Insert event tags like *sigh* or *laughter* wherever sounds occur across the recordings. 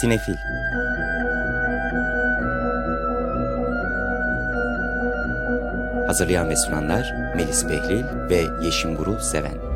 Sinefil. Hazırlayan ve sunanlar Melis Behlil ve Yeşim Burul Seven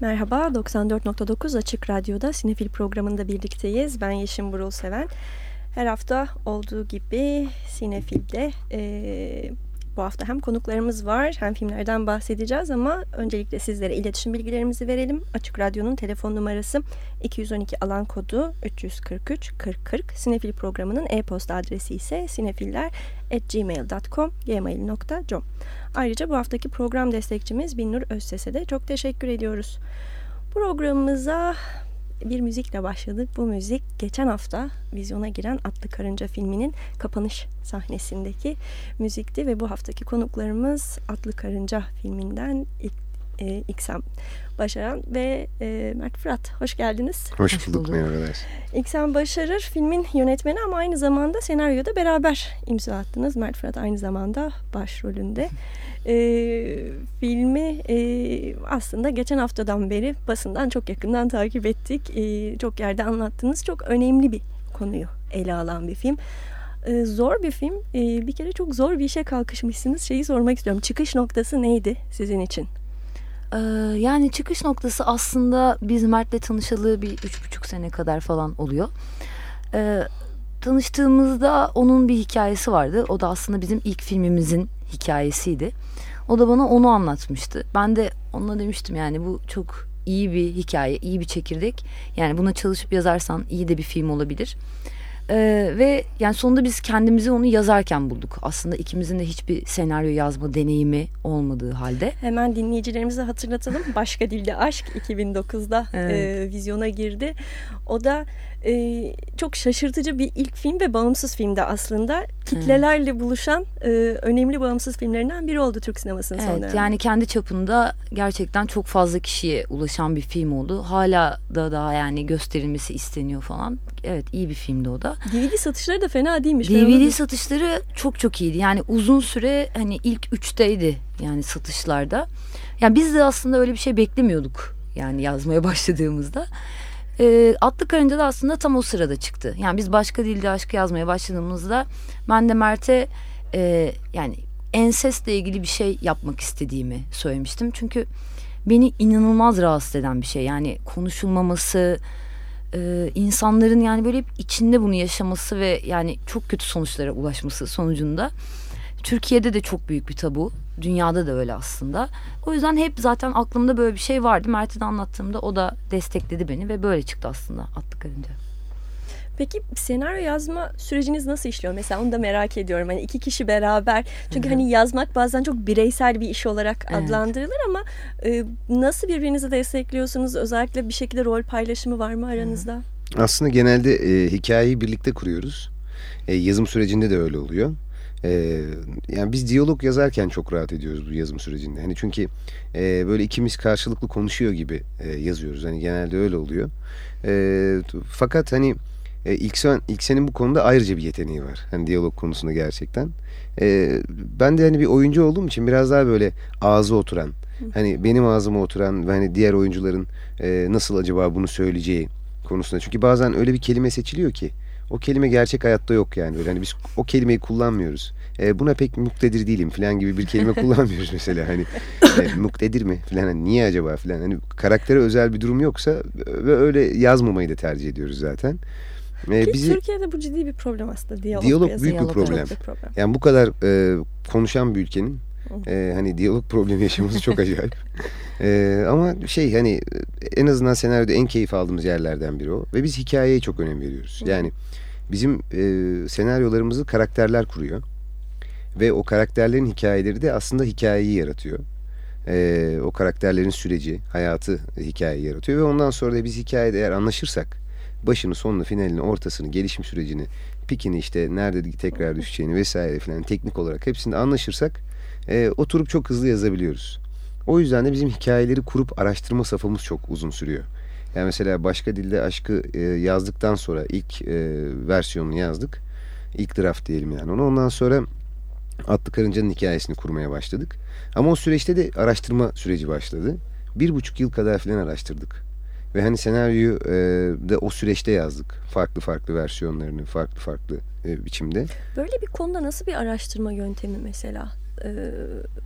Merhaba, 94.9 Açık Radyo'da Sinefil programında birlikteyiz. Ben Yeşim Burul Seven. Her hafta olduğu gibi Sinefil'de e, bu hafta hem konuklarımız var hem filmlerden bahsedeceğiz ama öncelikle sizlere iletişim bilgilerimizi verelim. Açık Radyo'nun telefon numarası 212 alan kodu 343 40 40. Sinefil programının e-posta adresi ise sinefiller.gmail.com gmail.com Ayrıca bu haftaki program destekçimiz Binnur Özses'e de çok teşekkür ediyoruz. Programımıza bir müzikle başladık. Bu müzik geçen hafta vizyona giren Atlı Karınca filminin kapanış sahnesindeki müzikti ve bu haftaki konuklarımız Atlı Karınca filminden ilk e, İksam Başaran ve e, Mert Fırat. Hoş geldiniz. Hoş bulduk. Merhabalar. İksam Başarır filmin yönetmeni ama aynı zamanda senaryoda beraber imza attınız. Mert Fırat aynı zamanda başrolünde. *laughs* E, filmi e, aslında geçen haftadan beri basından çok yakından takip ettik. E, çok yerde anlattınız. Çok önemli bir konuyu ele alan bir film. E, zor bir film. E, bir kere çok zor bir işe kalkışmışsınız. Şeyi sormak istiyorum. Çıkış noktası neydi sizin için? Ee, yani çıkış noktası aslında biz Mert'le tanışalı bir üç buçuk sene kadar falan oluyor. Ee, tanıştığımızda onun bir hikayesi vardı. O da aslında bizim ilk filmimizin hikayesiydi. O da bana onu anlatmıştı. Ben de onunla demiştim yani bu çok iyi bir hikaye, iyi bir çekirdek. Yani buna çalışıp yazarsan iyi de bir film olabilir. Ee, ve yani sonunda biz kendimizi onu yazarken bulduk. Aslında ikimizin de hiçbir senaryo yazma deneyimi olmadığı halde. Hemen dinleyicilerimize hatırlatalım. Başka Dilde Aşk 2009'da evet. e, vizyona girdi. O da e, çok şaşırtıcı bir ilk film ve bağımsız filmde aslında. Kitlelerle hmm. buluşan e, önemli bağımsız filmlerinden biri oldu Türk sinemasının evet, son döneminde. Yani kendi çapında gerçekten çok fazla kişiye ulaşan bir film oldu. Hala da daha yani gösterilmesi isteniyor falan. Evet iyi bir filmdi o da. DVD satışları da fena değilmiş. DVD satışları çok çok iyiydi. Yani uzun süre hani ilk üçteydi yani satışlarda. Yani biz de aslında öyle bir şey beklemiyorduk. Yani yazmaya *laughs* başladığımızda. E, Atlı Karınca da aslında tam o sırada çıktı. Yani biz başka dilde aşk yazmaya başladığımızda ben de Mert'e e, yani ensesle ilgili bir şey yapmak istediğimi söylemiştim. Çünkü beni inanılmaz rahatsız eden bir şey. Yani konuşulmaması, e, insanların yani böyle içinde bunu yaşaması ve yani çok kötü sonuçlara ulaşması sonucunda Türkiye'de de çok büyük bir tabu. Dünyada da öyle aslında. O yüzden hep zaten aklımda böyle bir şey vardı. Mert'e de anlattığımda o da destekledi beni ve böyle çıktı aslında Atlı Karınca. Peki senaryo yazma süreciniz nasıl işliyor? Mesela onu da merak ediyorum. Hani iki kişi beraber. Çünkü Hı-hı. hani yazmak bazen çok bireysel bir iş olarak evet. adlandırılır ama e, nasıl birbirinizi destekliyorsunuz? Özellikle bir şekilde rol paylaşımı var mı aranızda? Aslında genelde e, hikayeyi birlikte kuruyoruz. E, yazım sürecinde de öyle oluyor. Ee, yani biz diyalog yazarken çok rahat ediyoruz bu yazım sürecinde. Hani çünkü e, böyle ikimiz karşılıklı konuşuyor gibi e, yazıyoruz. Hani genelde öyle oluyor. E, fakat hani e, ilk sen ilk senin bu konuda ayrıca bir yeteneği var. Hani diyalog konusunda gerçekten. E, ben de hani bir oyuncu olduğum için biraz daha böyle ağzı oturan, hani benim ağzıma oturan ve hani diğer oyuncuların e, nasıl acaba bunu söyleyeceği konusunda. Çünkü bazen öyle bir kelime seçiliyor ki o kelime gerçek hayatta yok yani. Böyle hani biz o kelimeyi kullanmıyoruz. E, buna pek muktedir değilim falan gibi bir kelime *laughs* kullanmıyoruz mesela. Hani e, muktedir mi falan hani niye acaba falan. Hani karaktere özel bir durum yoksa ve öyle yazmamayı da tercih ediyoruz zaten. E, Ki bizi, Türkiye'de bu ciddi bir problem aslında. Diyalog, diyalog büyük bir problem. bir problem. Yani bu kadar e, konuşan bir ülkenin e, hani diyalog problemi yaşaması çok acayip. e, ama şey hani en azından senaryoda en keyif aldığımız yerlerden biri o. Ve biz hikayeye çok önem veriyoruz. Yani bizim e, senaryolarımızı karakterler kuruyor. Ve o karakterlerin hikayeleri de aslında hikayeyi yaratıyor. E, o karakterlerin süreci, hayatı hikayeyi yaratıyor. Ve ondan sonra da biz hikayede eğer anlaşırsak başını, sonunu, finalini, ortasını, gelişim sürecini, pikini işte nerede tekrar düşeceğini vesaire filan teknik olarak hepsinde anlaşırsak e, oturup çok hızlı yazabiliyoruz. O yüzden de bizim hikayeleri kurup araştırma safhamız çok uzun sürüyor. Yani mesela başka dilde aşkı e, yazdıktan sonra ilk e, versiyonunu yazdık. İlk draft diyelim yani onu. Ondan sonra Atlı Karınca'nın hikayesini kurmaya başladık. Ama o süreçte de araştırma süreci başladı. Bir buçuk yıl kadar falan araştırdık. Ve hani senaryoyu e, da o süreçte yazdık. Farklı farklı versiyonlarını, farklı farklı e, biçimde. Böyle bir konuda nasıl bir araştırma yöntemi mesela e,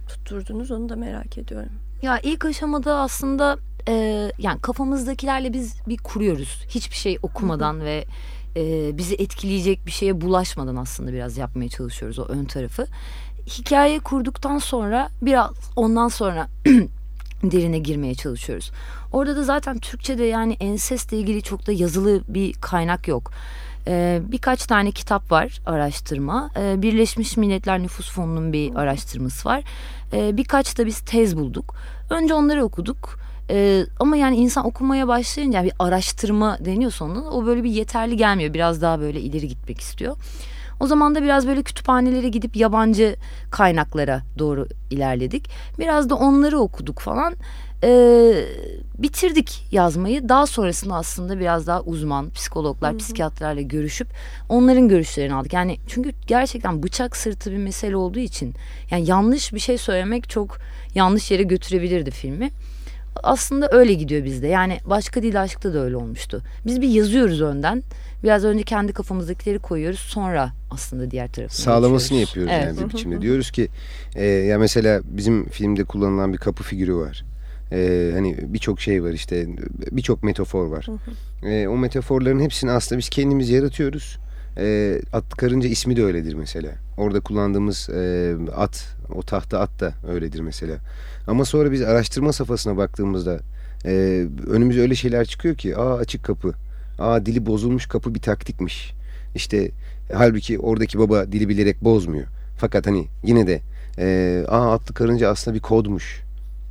tutturdunuz onu da merak ediyorum. Ya ilk aşamada aslında e, yani kafamızdakilerle biz bir kuruyoruz. Hiçbir şey okumadan ve e, bizi etkileyecek bir şeye bulaşmadan aslında biraz yapmaya çalışıyoruz o ön tarafı. Hikaye kurduktan sonra biraz ondan sonra *clears throat* derine girmeye çalışıyoruz. Orada da zaten Türkçe'de yani ensesle ilgili çok da yazılı bir kaynak yok. Ee, birkaç tane kitap var araştırma. Ee, Birleşmiş Milletler Nüfus Fonu'nun bir araştırması var. Ee, birkaç da biz tez bulduk. Önce onları okuduk. Ee, ama yani insan okumaya başlayınca yani bir araştırma deniyor sonunda o böyle bir yeterli gelmiyor. Biraz daha böyle ileri gitmek istiyor. O zaman da biraz böyle kütüphanelere gidip yabancı kaynaklara doğru ilerledik. Biraz da onları okuduk falan. Ee, bitirdik yazmayı. Daha sonrasında aslında biraz daha uzman psikologlar, Hı-hı. psikiyatrlarla görüşüp onların görüşlerini aldık. Yani çünkü gerçekten bıçak sırtı bir mesele olduğu için yani yanlış bir şey söylemek çok yanlış yere götürebilirdi filmi aslında öyle gidiyor bizde. Yani başka dil aşkta da öyle olmuştu. Biz bir yazıyoruz önden. Biraz önce kendi kafamızdakileri koyuyoruz. Sonra aslında diğer tarafını Sağlamasını yapıyoruz evet. yani bir biçimde. Diyoruz ki e, ya mesela bizim filmde kullanılan bir kapı figürü var. E, hani birçok şey var işte birçok metafor var. E, o metaforların hepsini aslında biz kendimiz yaratıyoruz. E, at karınca ismi de öyledir mesela. Orada kullandığımız e, at, o tahta at da öyledir mesela. Ama sonra biz araştırma safhasına baktığımızda e, önümüze öyle şeyler çıkıyor ki aa açık kapı, aa dili bozulmuş kapı bir taktikmiş. İşte halbuki oradaki baba dili bilerek bozmuyor. Fakat hani yine de e, aa atlı karınca aslında bir kodmuş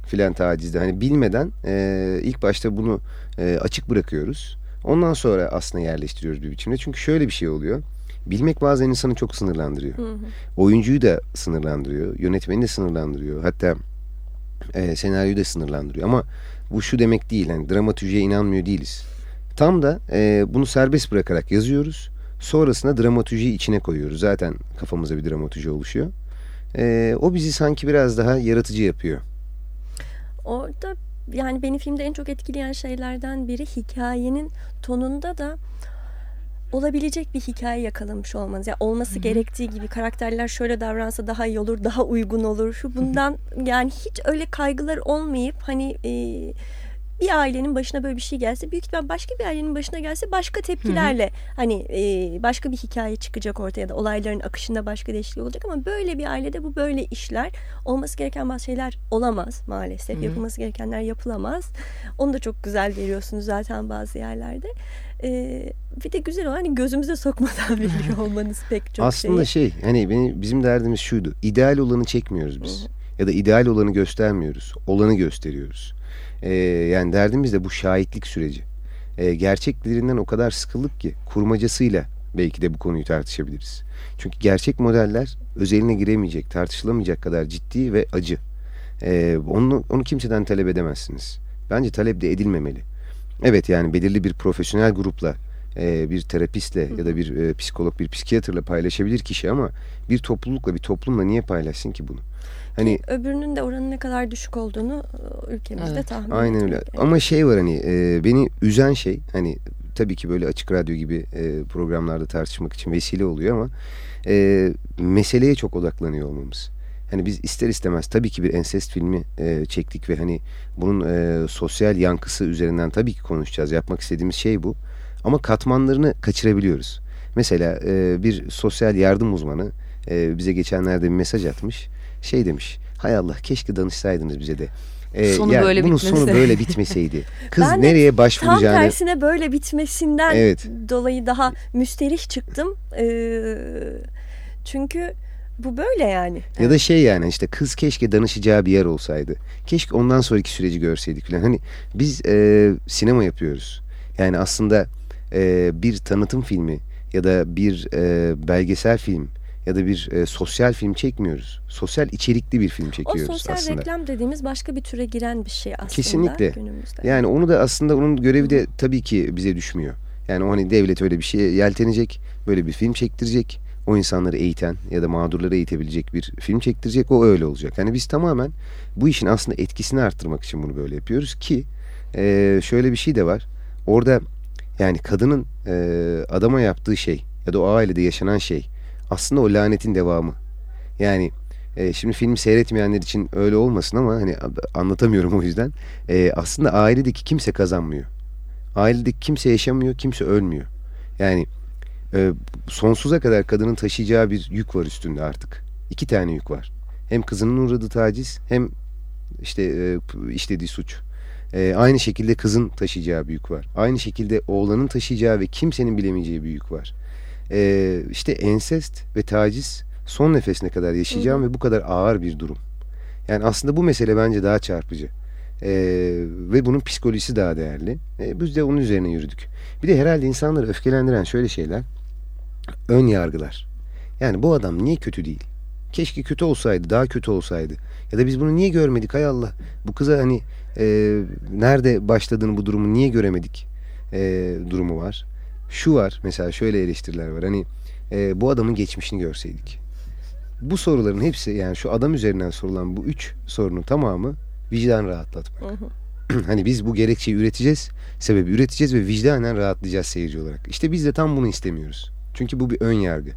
filan tacizde. Hani bilmeden e, ilk başta bunu e, açık bırakıyoruz. Ondan sonra aslında yerleştiriyoruz bir biçimde. Çünkü şöyle bir şey oluyor. Bilmek bazen insanı çok sınırlandırıyor. Hı hı. Oyuncuyu da sınırlandırıyor. Yönetmeni de sınırlandırıyor. Hatta e, senaryoyu da sınırlandırıyor. Ama bu şu demek değil. Yani dramatürjiye inanmıyor değiliz. Tam da e, bunu serbest bırakarak yazıyoruz. Sonrasında dramatürjiyi içine koyuyoruz. Zaten kafamıza bir dramatürji oluşuyor. E, o bizi sanki biraz daha yaratıcı yapıyor. Orada yani beni filmde en çok etkileyen şeylerden biri hikayenin tonunda da olabilecek bir hikaye yakalamış olmanız. Yani olması Hı-hı. gerektiği gibi karakterler şöyle davransa daha iyi olur, daha uygun olur. Şu bundan yani hiç öyle kaygılar olmayıp hani e, bir ailenin başına böyle bir şey gelse büyük ihtimal başka bir ailenin başına gelse başka tepkilerle Hı-hı. hani e, başka bir hikaye çıkacak ortaya da olayların akışında başka değişiklik olacak ama böyle bir ailede bu böyle işler olması gereken bazı şeyler olamaz maalesef Hı-hı. yapılması gerekenler yapılamaz onu da çok güzel veriyorsunuz zaten bazı yerlerde ee, bir de güzel olan hani gözümüze sokmadan *laughs* biliyor olmanız pek çok Aslında şeyi. şey hani benim, bizim derdimiz şuydu. İdeal olanı çekmiyoruz biz. Hı-hı. Ya da ideal olanı göstermiyoruz. Olanı gösteriyoruz. Ee, yani derdimiz de bu şahitlik süreci. Ee, gerçeklerinden o kadar sıkıldık ki kurmacasıyla belki de bu konuyu tartışabiliriz. Çünkü gerçek modeller özeline giremeyecek, tartışılamayacak kadar ciddi ve acı. Ee, onu, onu kimseden talep edemezsiniz. Bence talep de edilmemeli. Evet yani belirli bir profesyonel grupla e, bir terapistle ya da bir e, psikolog, bir psikiyatrla paylaşabilir kişi ama bir toplulukla, bir toplumla niye paylaşsın ki bunu? Hani öbürünün de oranın ne kadar düşük olduğunu ülkemizde evet. tahmin Aynen öyle. Yani. Ama şey var hani e, beni üzen şey hani tabii ki böyle açık radyo gibi e, programlarda tartışmak için vesile oluyor ama e, meseleye çok odaklanıyor olmamız. Hani biz ister istemez tabii ki bir ensest filmi e, çektik ve hani bunun e, sosyal yankısı üzerinden tabii ki konuşacağız. Yapmak istediğimiz şey bu. Ama katmanlarını kaçırabiliyoruz. Mesela e, bir sosyal yardım uzmanı e, bize geçenlerde bir mesaj atmış. Şey demiş. Hay Allah keşke danışsaydınız bize de. Ee, sonu yani böyle bunun bitmesi. sonu böyle bitmeseydi. Kız ben nereye başvuracağını... Tam tersine böyle bitmesinden evet. dolayı daha müsterih çıktım. Ee, çünkü bu böyle yani. Ya da şey yani işte kız keşke danışacağı bir yer olsaydı. Keşke ondan sonraki süreci görseydik falan. Hani biz e, sinema yapıyoruz. Yani aslında e, bir tanıtım filmi ya da bir e, belgesel film ya da bir e, sosyal film çekmiyoruz. Sosyal içerikli bir film çekiyoruz o sosyal aslında. reklam dediğimiz başka bir türe giren bir şey aslında Kesinlikle. günümüzde. Yani onu da aslında onun görevi de tabii ki bize düşmüyor. Yani o hani devlet öyle bir şeye yeltenecek, böyle bir film çektirecek. O insanları eğiten ya da mağdurları eğitebilecek bir film çektirecek. O öyle olacak. Yani biz tamamen bu işin aslında etkisini arttırmak için bunu böyle yapıyoruz ki e, şöyle bir şey de var. Orada yani kadının e, adama yaptığı şey ya da o ailede yaşanan şey aslında o lanetin devamı. Yani e, şimdi filmi seyretmeyenler için öyle olmasın ama hani anlatamıyorum o yüzden. E, aslında ailedeki kimse kazanmıyor. Ailedeki kimse yaşamıyor, kimse ölmüyor. Yani e, sonsuza kadar kadının taşıyacağı bir yük var üstünde artık. İki tane yük var. Hem kızının uğradığı taciz hem işte e, işlediği suç. E, aynı şekilde kızın taşıyacağı bir yük var. Aynı şekilde oğlanın taşıyacağı ve kimsenin bilemeyeceği bir yük var. E, işte ensest ve taciz son nefesine kadar yaşayacağım Hı. ve bu kadar ağır bir durum. Yani aslında bu mesele bence daha çarpıcı. Ee, ve bunun psikolojisi daha değerli. Ee, biz de onun üzerine yürüdük. Bir de herhalde insanları öfkelendiren şöyle şeyler. Ön yargılar. Yani bu adam niye kötü değil? Keşke kötü olsaydı, daha kötü olsaydı. Ya da biz bunu niye görmedik hay Allah? Bu kıza hani e, nerede başladığını bu durumu niye göremedik e, durumu var. Şu var mesela şöyle eleştiriler var. Hani e, bu adamın geçmişini görseydik. Bu soruların hepsi yani şu adam üzerinden sorulan bu üç sorunun tamamı vicdan rahatlatmak. *clears throat* hani biz bu gerekçeyi üreteceğiz, sebebi üreteceğiz ve vicdanen rahatlayacağız seyirci olarak. İşte biz de tam bunu istemiyoruz. Çünkü bu bir ön yargı.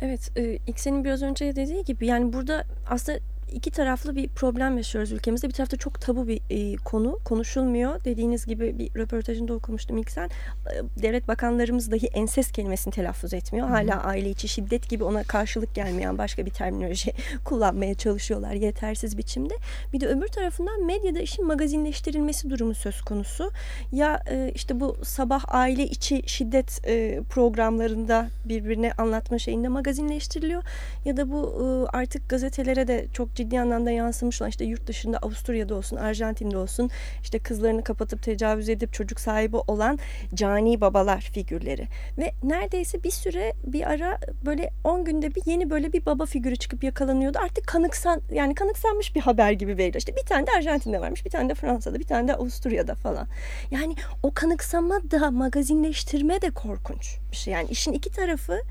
Evet, e, ilk senin biraz önce dediği gibi yani burada aslında iki taraflı bir problem yaşıyoruz ülkemizde. Bir tarafta çok tabu bir e, konu konuşulmuyor. Dediğiniz gibi bir röportajında okumuştum ilk sen. E, devlet bakanlarımız dahi enses kelimesini telaffuz etmiyor. Hala Hı-hı. aile içi şiddet gibi ona karşılık gelmeyen başka bir terminoloji *laughs* kullanmaya çalışıyorlar yetersiz biçimde. Bir de öbür tarafından medyada işin magazinleştirilmesi durumu söz konusu. Ya e, işte bu sabah aile içi şiddet e, programlarında birbirine anlatma şeyinde magazinleştiriliyor ya da bu e, artık gazetelere de çok ciddi anlamda yansımış olan işte yurt dışında Avusturya'da olsun, Arjantin'de olsun işte kızlarını kapatıp tecavüz edip çocuk sahibi olan cani babalar figürleri. Ve neredeyse bir süre bir ara böyle 10 günde bir yeni böyle bir baba figürü çıkıp yakalanıyordu. Artık kanıksan yani kanıksanmış bir haber gibi veriliyor. İşte bir tane de Arjantin'de varmış, bir tane de Fransa'da, bir tane de Avusturya'da falan. Yani o kanıksama da magazinleştirme de korkunç bir şey. Yani işin iki tarafı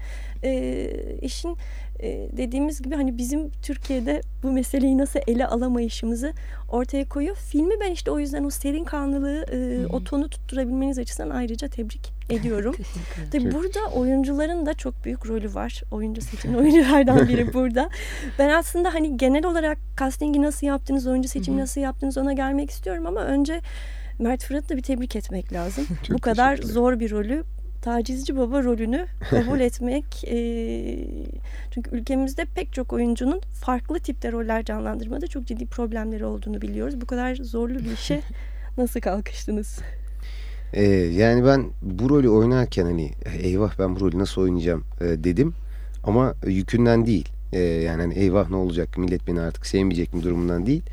e, işin e, dediğimiz gibi hani bizim Türkiye'de bu meseleyi nasıl ele alamayışımızı ortaya koyuyor. Filmi ben işte o yüzden o serin kanlılığı, e, o tonu tutturabilmeniz açısından ayrıca tebrik *laughs* ediyorum. Tabii burada oyuncuların da çok büyük rolü var. Oyuncu seçimi *laughs* oyunculardan biri *laughs* burada. Ben aslında hani genel olarak castingi nasıl yaptınız, oyuncu seçimi nasıl yaptınız ona gelmek istiyorum ama önce Mert Fırat'ı da bir tebrik etmek lazım. bu kadar zor bir rolü tacizci baba rolünü kabul *laughs* etmek e, çünkü ülkemizde pek çok oyuncunun farklı tipte roller canlandırmada çok ciddi problemleri olduğunu biliyoruz. Bu kadar zorlu bir işe *laughs* nasıl kalkıştınız? Ee, yani ben bu rolü oynarken hani eyvah ben bu rolü nasıl oynayacağım e, dedim ama yükünden değil. E, yani hani eyvah ne olacak millet beni artık sevmeyecek mi durumundan değil.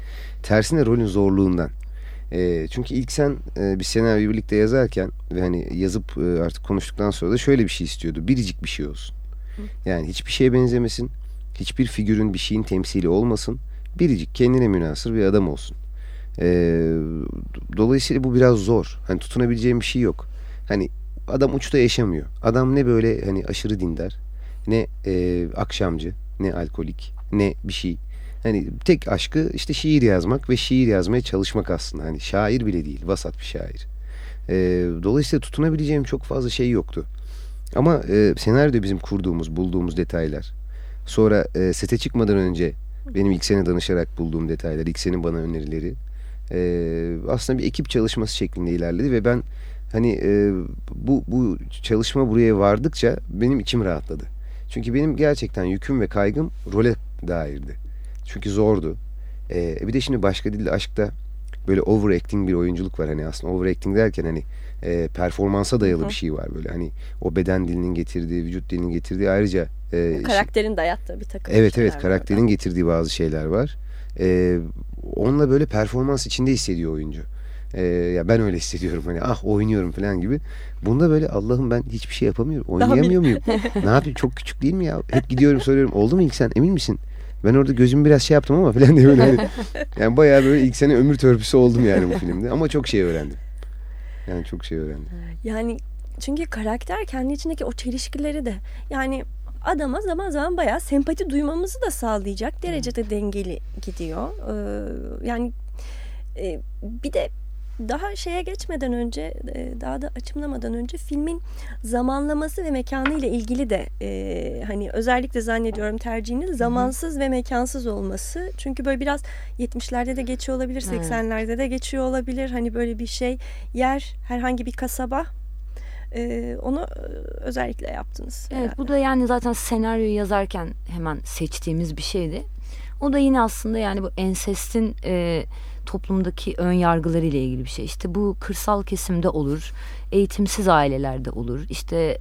Tersine rolün zorluğundan. E, çünkü ilk sen e, bir senaryoyu birlikte yazarken ve hani yazıp e, artık konuştuktan sonra da şöyle bir şey istiyordu. Biricik bir şey olsun. Yani hiçbir şeye benzemesin. Hiçbir figürün bir şeyin temsili olmasın. Biricik kendine münasır bir adam olsun. E, dolayısıyla bu biraz zor. Hani tutunabileceğim bir şey yok. Hani adam uçta yaşamıyor. Adam ne böyle hani aşırı dindar, ne e, akşamcı, ne alkolik, ne bir şey. Hani tek aşkı işte şiir yazmak ve şiir yazmaya çalışmak aslında. Hani şair bile değil, vasat bir şair. E, dolayısıyla tutunabileceğim çok fazla şey yoktu. Ama e, senaryoda bizim kurduğumuz, bulduğumuz detaylar. Sonra e, sete çıkmadan önce benim ilk sene danışarak bulduğum detaylar, ilk senin bana önerileri. E, aslında bir ekip çalışması şeklinde ilerledi ve ben hani e, bu, bu çalışma buraya vardıkça benim içim rahatladı. Çünkü benim gerçekten yüküm ve kaygım role dairdi. Çünkü zordu. E, bir de şimdi başka dilde aşkta böyle overacting bir oyunculuk var. Hani aslında overacting derken hani e, performansa dayalı Hı. bir şey var böyle. Hani o beden dilinin getirdiği, vücut dilinin getirdiği ayrıca e, karakterin şey, dayattığı bir takım Evet evet karakterin orada. getirdiği bazı şeyler var. E, onunla böyle performans içinde hissediyor oyuncu. E, ya ben öyle hissediyorum hani ah oynuyorum falan gibi. Bunda böyle Allah'ım ben hiçbir şey yapamıyorum. Oynayamıyor muyum? ne yapayım? Çok küçük değil mi ya? Hep gidiyorum *laughs* soruyorum. Oldu mu ilk sen? Emin misin? Ben orada gözüm biraz şey yaptım ama falan diye böyle hani, *laughs* yani bayağı böyle ilk sene ömür törpüsü oldum yani bu filmde ama çok şey öğrendim. Yani çok şey öğrendim. Yani çünkü karakter kendi içindeki o çelişkileri de yani adama zaman zaman bayağı sempati duymamızı da sağlayacak derecede dengeli gidiyor. Ee, yani e, bir de daha şeye geçmeden önce e, daha da açımlamadan önce filmin zamanlaması ve mekanı ile ilgili de e, hani özellikle zannediyorum tercihiniz zamansız ve mekansız olması. Çünkü böyle biraz 70'lerde de geçiyor olabilir, 80'lerde de geçiyor olabilir. Hani böyle bir şey yer herhangi bir kasaba ee, onu özellikle yaptınız. Evet herhalde. bu da yani zaten senaryoyu yazarken hemen seçtiğimiz bir şeydi. O da yine aslında yani bu ensestin e, toplumdaki ön yargıları ile ilgili bir şey. İşte bu kırsal kesimde olur, eğitimsiz ailelerde olur. İşte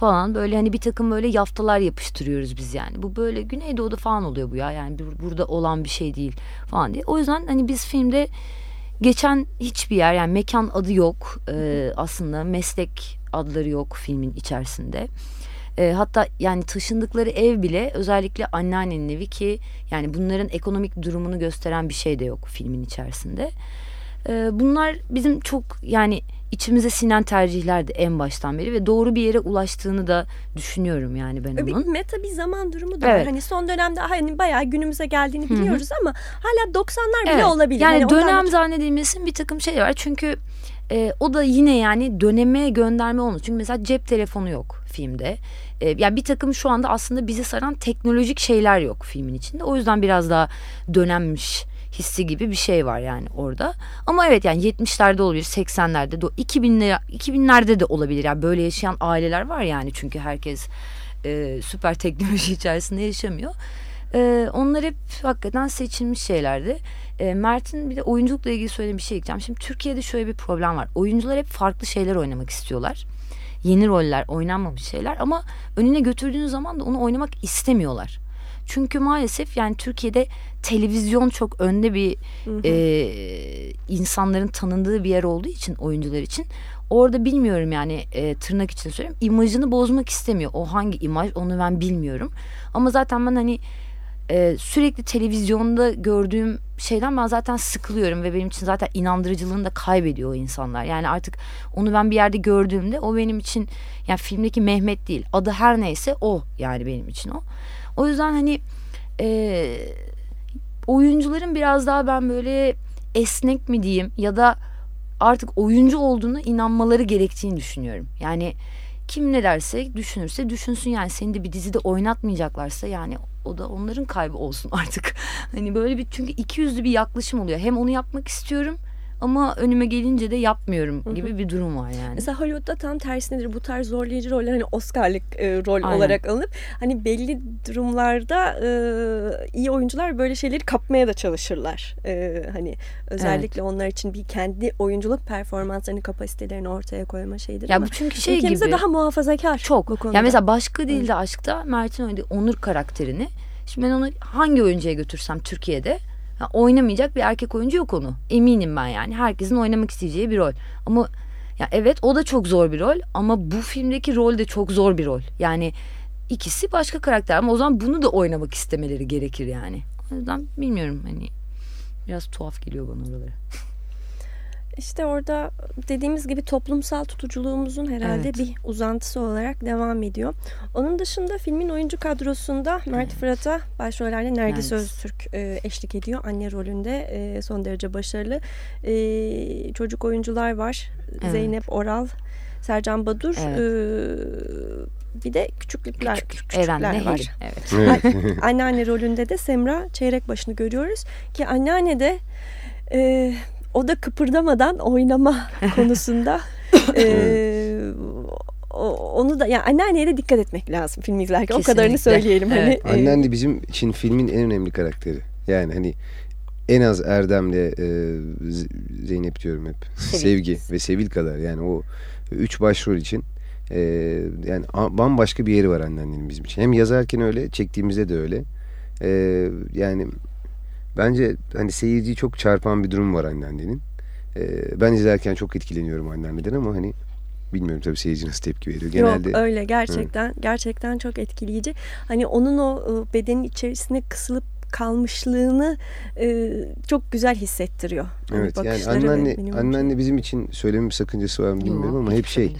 falan böyle hani bir takım böyle yaftalar yapıştırıyoruz biz yani. Bu böyle Güneydoğu'da falan oluyor bu ya. Yani burada olan bir şey değil falan diye. O yüzden hani biz filmde geçen hiçbir yer yani mekan adı yok. Ee, aslında meslek adları yok filmin içerisinde. E, hatta yani taşındıkları ev bile özellikle anneannenin evi ki yani bunların ekonomik durumunu gösteren bir şey de yok filmin içerisinde. E, bunlar bizim çok yani içimize sinen tercihlerdi en baştan beri ve doğru bir yere ulaştığını da düşünüyorum yani ben onun. Bir meta bir zaman durumu da evet. var. Hani son dönemde hani bayağı günümüze geldiğini biliyoruz ama hala 90'lar bile evet. olabilir. Yani hani dönem ondan... zannedilmesin bir takım şey var. Çünkü e, o da yine yani döneme gönderme olmuş. Çünkü mesela cep telefonu yok filmde. E, yani bir takım şu anda aslında bizi saran teknolojik şeyler yok filmin içinde. O yüzden biraz daha dönemmiş hissi gibi bir şey var yani orada. Ama evet yani 70'lerde olabilir, 80'lerde de 2000'lerde 2000'lerde de olabilir. Yani böyle yaşayan aileler var yani çünkü herkes e, süper teknoloji *laughs* içerisinde yaşamıyor. E, onlar hep hakikaten seçilmiş şeylerdi. E, Mert'in bir de oyunculukla ilgili söylediğim bir şey diyeceğim. Şimdi Türkiye'de şöyle bir problem var. Oyuncular hep farklı şeyler oynamak istiyorlar. Yeni roller, oynanmamış şeyler ama önüne götürdüğün zaman da onu oynamak istemiyorlar. Çünkü maalesef yani Türkiye'de televizyon çok önde bir hı hı. E, insanların tanındığı bir yer olduğu için oyuncular için orada bilmiyorum yani e, tırnak için söylüyorum imajını bozmak istemiyor. O hangi imaj onu ben bilmiyorum. Ama zaten ben hani e, sürekli televizyonda gördüğüm şeyden ben zaten sıkılıyorum ve benim için zaten inandırıcılığını da kaybediyor o insanlar. Yani artık onu ben bir yerde gördüğümde o benim için yani filmdeki Mehmet değil adı her neyse o yani benim için o. O yüzden hani e, oyuncuların biraz daha ben böyle esnek mi diyeyim ya da artık oyuncu olduğunu inanmaları gerektiğini düşünüyorum. Yani kim ne derse düşünürse düşünsün yani seni de bir dizide oynatmayacaklarsa yani o da onların kaybı olsun *laughs* artık. Hani böyle bir çünkü iki yüzlü bir yaklaşım oluyor. Hem onu yapmak istiyorum ama önüme gelince de yapmıyorum gibi bir durum var yani. Mesela Hollywood'da tam tersinedir. Bu tarz zorlayıcı roller hani Oscar'lık e, rol Aynen. olarak alınıp hani belli durumlarda e, iyi oyuncular böyle şeyleri kapmaya da çalışırlar. E, hani özellikle evet. onlar için bir kendi oyunculuk performanslarını, kapasitelerini ortaya koyma şeyidir. Ya bu çünkü şey gibi. daha muhafazakar. Çok. Bu konuda. Yani mesela başka değil de aşkta Mert'in oynadığı Onur karakterini Şimdi ben onu hangi oyuncuya götürsem Türkiye'de ya oynamayacak bir erkek oyuncu yok onu. Eminim ben yani. Herkesin oynamak isteyeceği bir rol. Ama ya evet o da çok zor bir rol ama bu filmdeki rol de çok zor bir rol. Yani ikisi başka karakter ama o zaman bunu da oynamak istemeleri gerekir yani. O yüzden bilmiyorum hani biraz tuhaf geliyor bana oraları. *laughs* İşte orada dediğimiz gibi toplumsal tutuculuğumuzun herhalde evet. bir uzantısı olarak devam ediyor. Onun dışında filmin oyuncu kadrosunda Mert evet. Fırat'a başrollerde Nergis evet. Öztürk e, eşlik ediyor. Anne rolünde e, son derece başarılı. E, çocuk oyuncular var. Evet. Zeynep Oral, Sercan Badur. Evet. E, bir de küçüklükler, Küçük, küçüklükler var. Evet. anneanne rolünde de Semra Çeyrekbaşı'nı görüyoruz. Ki anneanne de e, o da kıpırdamadan oynama *laughs* konusunda *laughs* e, onu da yani anneanneye de dikkat etmek lazım film izlerken. Kesinlikle. O kadarını söyleyelim. Hani, evet. Hani, Anneanne bizim için filmin en önemli karakteri. Yani hani en az Erdem'le e, Zeynep diyorum hep. Sevil. Sevgi ve Sevil kadar. Yani o üç başrol için e, yani bambaşka bir yeri var anneannenin bizim için. Hem yazarken öyle, çektiğimizde de öyle. E, yani Bence hani seyirciyi çok çarpan bir durum var anneannenin. Ee, ben izlerken çok etkileniyorum anneanneden ama hani bilmiyorum tabii seyirci nasıl tepki veriyor. Genelde Yok öyle gerçekten hı. gerçekten çok etkileyici. Hani onun o ıı, bedenin içerisine kısılıp kalmışlığını e, çok güzel hissettiriyor. Evet yani anneanne anneanne bizim için söylemin bir sakıncası var mı bilmiyorum Yok, ama hep şey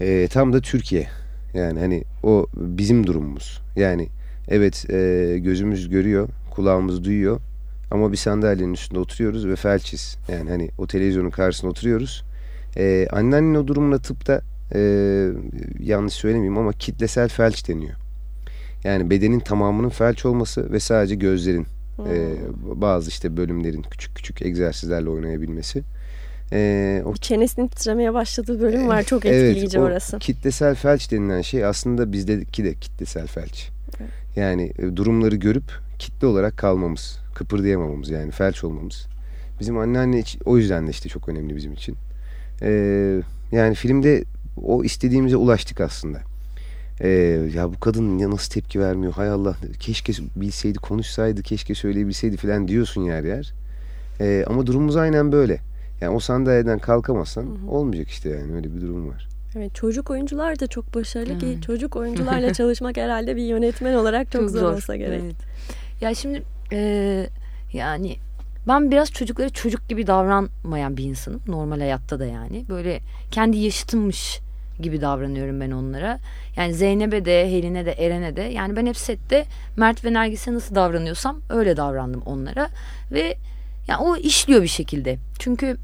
e, tam da Türkiye. Yani hani o bizim durumumuz. Yani evet e, gözümüz görüyor kulağımız duyuyor. Ama bir sandalyenin üstünde oturuyoruz ve felçiz. Yani hani o televizyonun karşısında oturuyoruz. Ee, anneannenin o durumuna tıpta e, yanlış söylemeyeyim ama kitlesel felç deniyor. Yani bedenin tamamının felç olması ve sadece gözlerin hmm. e, bazı işte bölümlerin küçük küçük egzersizlerle oynayabilmesi. Ee, o çenesinin titremeye başladığı bölüm var. Çok etkileyici evet, orası. Kitlesel felç denilen şey aslında bizdeki de kitlesel felç. Evet. Yani e, durumları görüp kitle olarak kalmamız, kıpırdayamamamız yani felç olmamız. Bizim anneanne için, o yüzden de işte çok önemli bizim için. Ee, yani filmde o istediğimize ulaştık aslında. Ee, ya bu kadın ya nasıl tepki vermiyor hay Allah keşke bilseydi konuşsaydı keşke söyleyebilseydi falan diyorsun yer yer. Ee, ama durumumuz aynen böyle. Yani o sandalyeden kalkamazsan hı hı. olmayacak işte yani öyle bir durum var. Evet çocuk oyuncular da çok başarılı hmm. ki çocuk oyuncularla *laughs* çalışmak herhalde bir yönetmen olarak çok, çok zor, zor olsa gerek. Evet. Ya şimdi e, yani ben biraz çocuklara çocuk gibi davranmayan bir insanım. Normal hayatta da yani. Böyle kendi yaşıtımmış gibi davranıyorum ben onlara. Yani Zeynep'e de, Helin'e de, Eren'e de. Yani ben hep sette Mert ve Nergis'e nasıl davranıyorsam öyle davrandım onlara. Ve yani o işliyor bir şekilde. Çünkü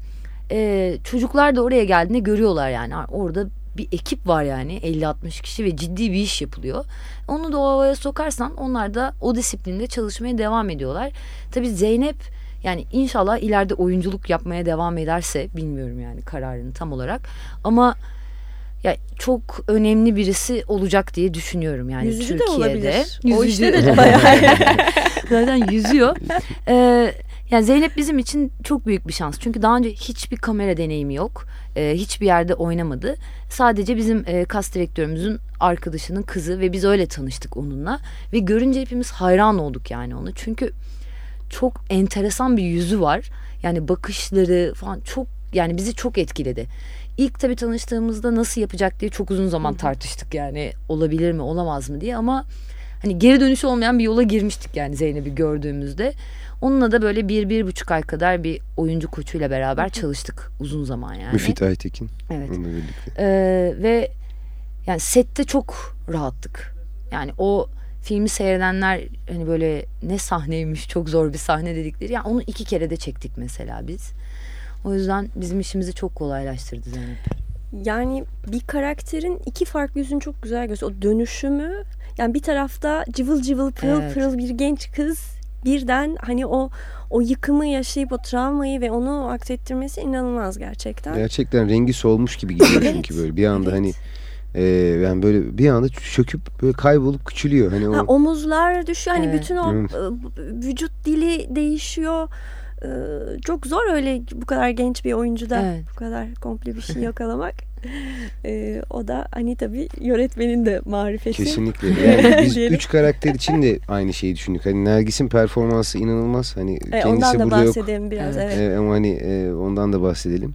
e, çocuklar da oraya geldiğinde görüyorlar yani. Orada bir ekip var yani 50-60 kişi ve ciddi bir iş yapılıyor. Onu da o havaya sokarsan onlar da o disiplinde çalışmaya devam ediyorlar. Tabii Zeynep yani inşallah ileride oyunculuk yapmaya devam ederse bilmiyorum yani kararını tam olarak. Ama ya çok önemli birisi olacak diye düşünüyorum yani Yüzücü Türkiye'de. de olabilir. Yüzücü. O işte de *laughs* bayağı. Zaten yüzüyor. Ee, *laughs* yani Zeynep bizim için çok büyük bir şans. Çünkü daha önce hiçbir kamera deneyimi yok. Ee, hiçbir yerde oynamadı. Sadece bizim e, kas direktörümüzün arkadaşının kızı ve biz öyle tanıştık onunla. Ve görünce hepimiz hayran olduk yani onu. Çünkü çok enteresan bir yüzü var. Yani bakışları falan çok yani bizi çok etkiledi. İlk tabii tanıştığımızda nasıl yapacak diye çok uzun zaman tartıştık yani olabilir mi olamaz mı diye ama hani geri dönüşü olmayan bir yola girmiştik yani Zeynep'i gördüğümüzde. Onunla da böyle bir, bir buçuk ay kadar bir oyuncu koçuyla beraber çalıştık uzun zaman yani. Müfit Aytekin. Evet. Onunla birlikte. Ee, ve yani sette çok rahattık. Yani o filmi seyredenler hani böyle ne sahneymiş çok zor bir sahne dedikleri. Yani onu iki kere de çektik mesela biz. O yüzden bizim işimizi çok kolaylaştırdı Zeynep. Yani bir karakterin iki farklı yüzünü çok güzel gösteriyor. O dönüşümü yani bir tarafta cıvıl cıvıl pırıl Evet. pırıl bir genç kız birden hani o o yıkımı yaşayıp o travmayı ve onu aksettirmesi inanılmaz gerçekten. Gerçekten rengi solmuş gibi gidiyor *laughs* Evet, çünkü böyle bir anda evet. hani e, yani böyle bir anda çöküp böyle kaybolup küçülüyor. Hani o Ha, omuzlar düşüyor. Hani Evet. bütün o Evet. e, vücut dili değişiyor. Ee, Çok zor öyle bu kadar genç bir oyuncuda Evet. bu kadar komple bir şey *laughs* yakalamak. Ee, o da hani tabii yönetmenin de marifeti. Kesinlikle. *laughs* Yani biz üç karakter için de aynı şeyi düşündük. Hani Nergis'in performansı inanılmaz. Hani E, kendisi ondan da burada yok. bahsedelim biraz. Evet. Evet. E, ama hani e, ondan da bahsedelim.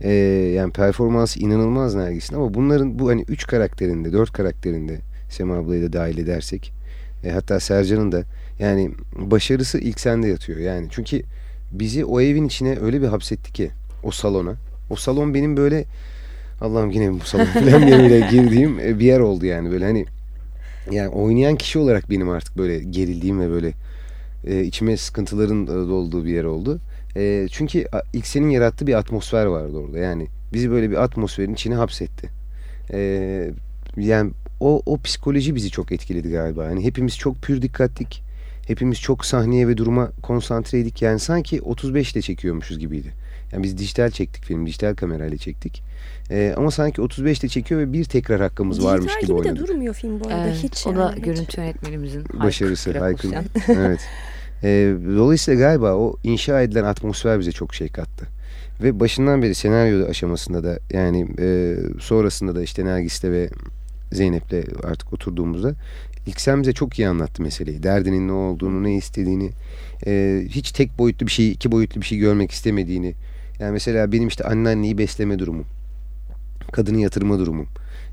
E, yani performansı inanılmaz Nergis'in ama bunların bu hani üç karakterinde, dört karakterinde Sema ablayı da dahil edersek e, hatta Sercan'ın da yani başarısı ilk sende yatıyor. Yani çünkü bizi o evin içine öyle bir hapsetti ki o salona. O salon benim böyle Allah'ım yine bu salon *laughs* falan diye böyle girdiğim e, bir yer oldu yani böyle hani yani oynayan kişi olarak benim artık böyle gerildiğim ve böyle e, içime sıkıntıların e, dolduğu bir yer oldu. E, çünkü ilk senin yarattığı bir atmosfer vardı orada. Yani bizi böyle bir atmosferin içine hapsetti. E, yani o, o psikoloji bizi çok etkiledi galiba. Yani hepimiz çok pür dikkatlik. Hepimiz çok sahneye ve duruma konsantreydik. Yani sanki 35 ile çekiyormuşuz gibiydi. Yani biz dijital çektik film, dijital kamerayla çektik. E, ama sanki 35 ile çekiyor ve bir tekrar hakkımız varmış Dijital gibi gibi de oynadık. durmuyor film bu arada Evet, hiç. o da yani. görüntü yönetmenimizin başarısı Haykı Haykı. Krakosyan. evet. Ee, dolayısıyla galiba o inşa edilen atmosfer bize çok şey kattı. Ve başından beri senaryo aşamasında da yani e, sonrasında da işte Nergis'le ve Zeynep'le artık oturduğumuzda İlksem bize çok iyi anlattı meseleyi. Derdinin ne olduğunu, ne istediğini, e, hiç tek boyutlu bir şey, iki boyutlu bir şey görmek istemediğini. Yani mesela benim işte anneanneyi besleme durumum, kadını yatırma durumum.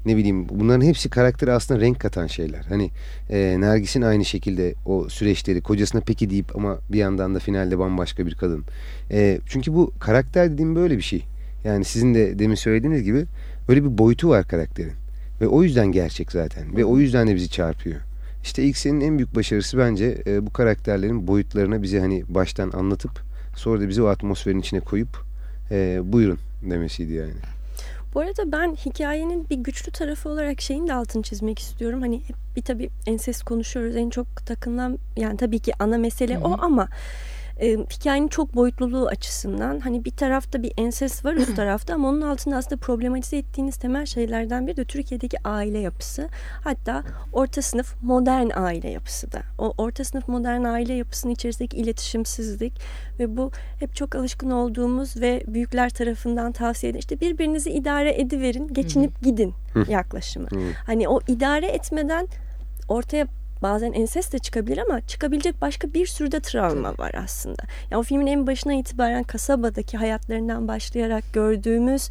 Ne bileyim bunların hepsi karaktere aslında renk katan şeyler. Hani e, Nergis'in aynı şekilde o süreçleri kocasına peki deyip ama bir yandan da finalde bambaşka bir kadın. E, çünkü bu karakter dediğim böyle bir şey. Yani sizin de demin söylediğiniz gibi öyle bir boyutu var karakterin. Ve o yüzden gerçek zaten. Ve o yüzden de bizi çarpıyor. İşte ilk senin en büyük başarısı bence e, bu karakterlerin boyutlarını bize hani baştan anlatıp sonra da bizi o atmosferin içine koyup e, buyurun demesiydi yani. Bu arada ben hikayenin bir güçlü tarafı olarak şeyin de altını çizmek istiyorum. Hani hep bir tabii ensest konuşuyoruz. En çok takılan yani tabii ki ana mesele o ama e, hikayenin çok boyutluluğu açısından hani bir tarafta bir ensest var üst *clears throat* tarafta ama onun altında aslında problematize ettiğiniz temel şeylerden biri de Türkiye'deki aile yapısı. Hatta orta sınıf modern aile yapısı da. O orta sınıf modern aile yapısının içerisindeki iletişimsizlik ve bu hep çok alışkın olduğumuz ve büyükler tarafından tavsiye edilen işte birbirinizi idare ediverin, geçinip gidin yaklaşımı. Hani o idare etmeden ortaya bazen ensest de çıkabilir ama çıkabilecek başka bir sürü de travma var aslında. Yani o filmin en başına itibaren kasabadaki hayatlarından başlayarak gördüğümüz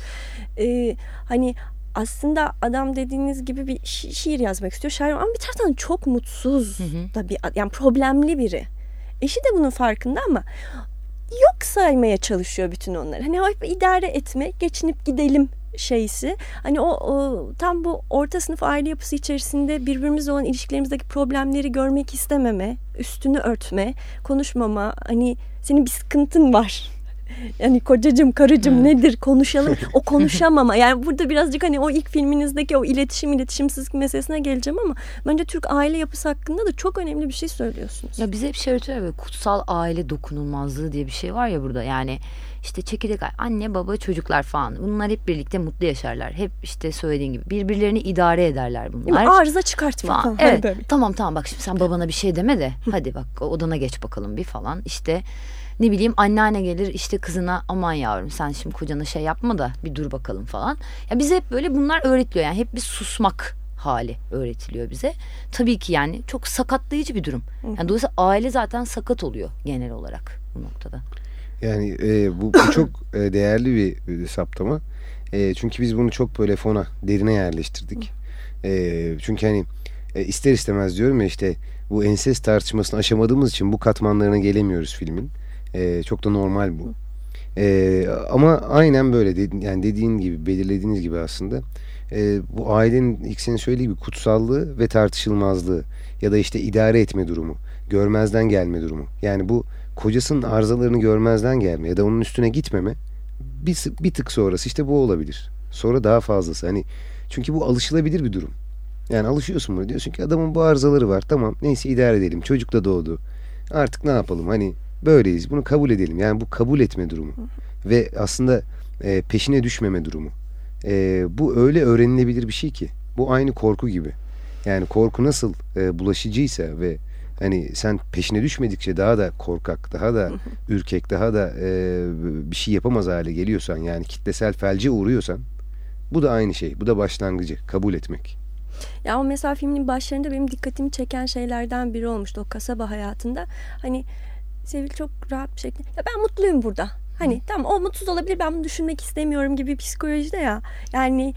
e, hani aslında adam dediğiniz gibi bir şi- şiir yazmak istiyor şair ama bir taraftan çok mutsuz da bir yani problemli biri. Eşi de bunun farkında ama yok saymaya çalışıyor bütün onları. Hani hep idare etme, geçinip gidelim şeysi. Hani o, o tam bu orta sınıf aile yapısı içerisinde birbirimizle olan ilişkilerimizdeki problemleri görmek istememe, üstünü örtme, konuşmama, hani senin bir sıkıntın var yani kocacım karıcım evet. nedir? Konuşalım. O *laughs* konuşamama. Yani burada birazcık hani o ilk filminizdeki o iletişim iletişimsizlik meselesine geleceğim ama bence Türk aile yapısı hakkında da çok önemli bir şey söylüyorsunuz. Ya bize hep şey öğretiyor kutsal aile dokunulmazlığı diye bir şey var ya burada. Yani işte çekirdek anne baba çocuklar falan. Bunlar hep birlikte mutlu yaşarlar. Hep işte söylediğin gibi birbirlerini idare ederler bunlar. Arıza çıkartma falan. Evet. Tamam tamam. Bak şimdi sen babana bir şey deme de. Hadi bak odana geç bakalım bir falan. İşte ne bileyim anneanne gelir işte kızına aman yavrum sen şimdi kocana şey yapma da bir dur bakalım falan. Ya bize hep böyle bunlar öğretiliyor yani hep bir susmak hali öğretiliyor bize. Tabii ki yani çok sakatlayıcı bir durum. Yani dolayısıyla aile zaten sakat oluyor genel olarak bu noktada. Yani e, bu, bu çok e, değerli bir e, saptama. E, çünkü biz bunu çok böyle fona, derine yerleştirdik. E, çünkü hani e, ister istemez diyorum ya işte bu enses tartışmasını aşamadığımız için bu katmanlarına gelemiyoruz filmin. E, çok da normal bu. E, ama aynen böyle dedi, yani dediğin gibi belirlediğiniz gibi aslında e, bu ailenin ilk senin söylediği gibi kutsallığı ve tartışılmazlığı ya da işte idare etme durumu, görmezden gelme durumu. Yani bu kocasının arızalarını görmezden gelme ya da onun üstüne gitmeme bir, bir tık sonrası işte bu olabilir. Sonra daha fazlası. Hani çünkü bu alışılabilir bir durum. Yani alışıyorsun bunu diyorsun ki adamın bu arızaları var. Tamam neyse idare edelim. Çocuk da doğdu. Artık ne yapalım? Hani böyleyiz. Bunu kabul edelim. Yani bu kabul etme durumu. Ve aslında e, peşine düşmeme durumu. E, bu öyle öğrenilebilir bir şey ki. Bu aynı korku gibi. Yani korku nasıl e, bulaşıcıysa ve hani sen peşine düşmedikçe daha da korkak, daha da ürkek, daha da e, bir şey yapamaz hale geliyorsan yani kitlesel felce uğruyorsan bu da aynı şey. Bu da başlangıcı. Kabul etmek. Ya o mesela filmin başlarında benim dikkatimi çeken şeylerden biri olmuştu o kasaba hayatında. Hani Sevil çok rahat bir şekilde ya ben mutluyum burada. Hani Hı. tamam o mutsuz olabilir ben bunu düşünmek istemiyorum gibi psikolojide ya. Yani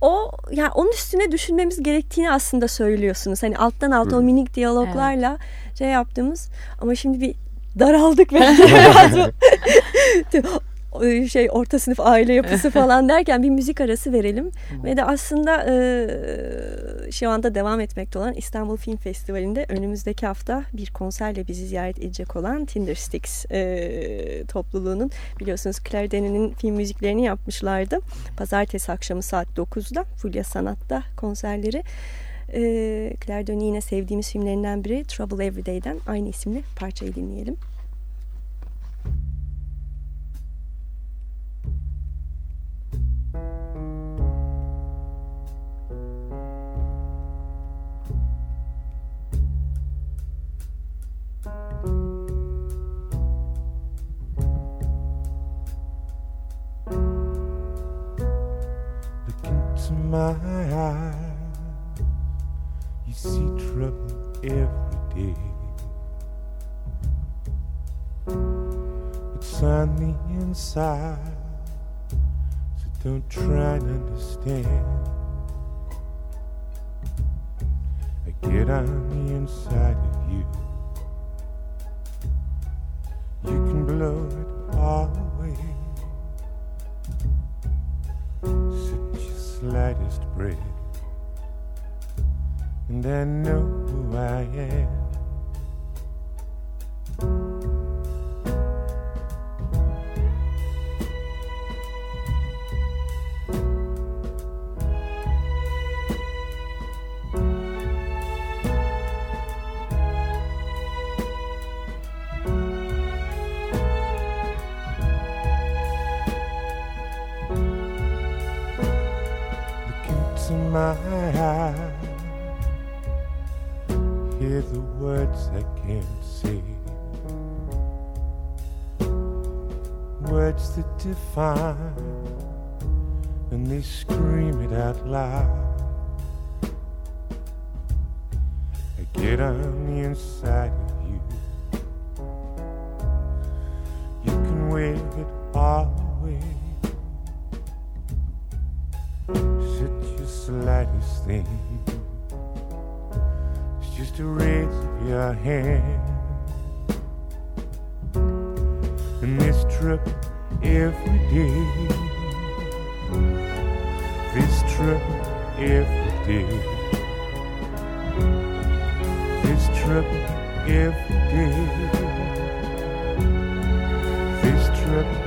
o yani onun üstüne düşünmemiz gerektiğini aslında söylüyorsunuz. Hani alttan alta Hı. o minik diyaloglarla evet. şey yaptığımız ama şimdi bir daraldık bence *laughs* *laughs* şey orta sınıf aile yapısı *laughs* falan derken bir müzik arası verelim. Tamam. Ve de aslında e, şu anda devam etmekte olan İstanbul Film Festivali'nde önümüzdeki hafta bir konserle bizi ziyaret edecek olan Tindersticks e, topluluğunun biliyorsunuz Claire Denis'in film müziklerini yapmışlardı. Pazartesi akşamı saat 9'da Fulya Sanat'ta konserleri. E, Claire Denis yine sevdiğimiz filmlerinden biri Trouble Everyday'den aynı isimli parçayı dinleyelim. My eyes, you see trouble every day. It's on the inside, so don't try to understand. I get on the inside of you. You can blow it all away. Slightest breath. And I know who I am. And they scream it out loud. I get on the inside of you. You can wave it all away. Such a your slightest thing? It's just a raise of your hand. And this trip every day. This trip every day. This trip every day. This trip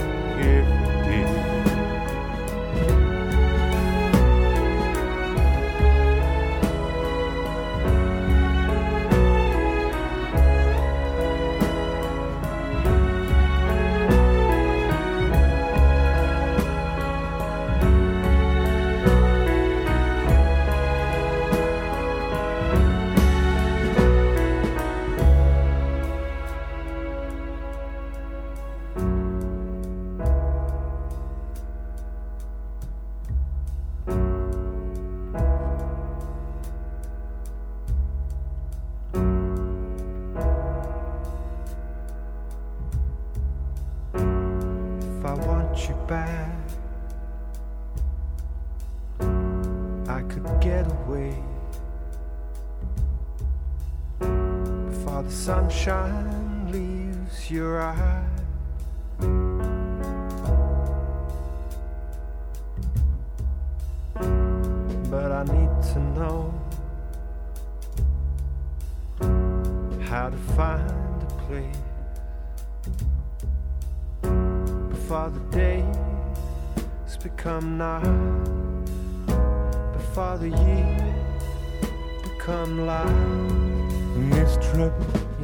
sunshine leaves your eye. But I need to know how to find a place before the days become night, before the years become light. And it's trouble.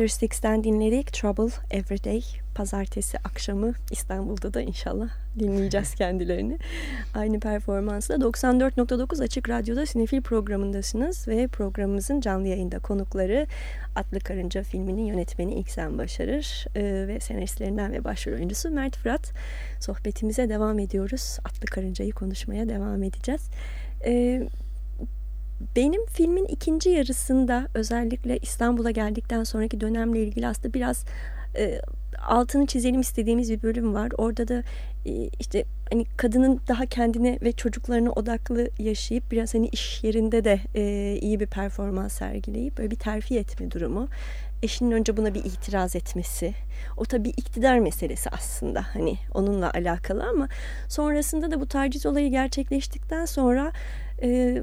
Tindersticks'ten dinledik Trouble Everyday. Pazartesi akşamı İstanbul'da da inşallah dinleyeceğiz *laughs* kendilerini. Aynı performansla 94.9 Açık Radyo'da Sinefil programındasınız ve programımızın canlı yayında konukları Atlı Karınca filminin yönetmeni İksen Başarır e, ve senaristlerinden ve başrol oyuncusu Mert Fırat. Sohbetimize devam ediyoruz. Atlı Karınca'yı konuşmaya devam edeceğiz. Evet benim filmin ikinci yarısında özellikle İstanbul'a geldikten sonraki dönemle ilgili aslında biraz e, altını çizelim istediğimiz bir bölüm var. Orada da e, işte hani kadının daha kendine ve çocuklarına odaklı yaşayıp biraz hani iş yerinde de e, iyi bir performans sergileyip böyle bir terfi etme durumu. Eşinin önce buna bir itiraz etmesi. O tabii iktidar meselesi aslında hani onunla alakalı ama sonrasında da bu taciz olayı gerçekleştikten sonra e,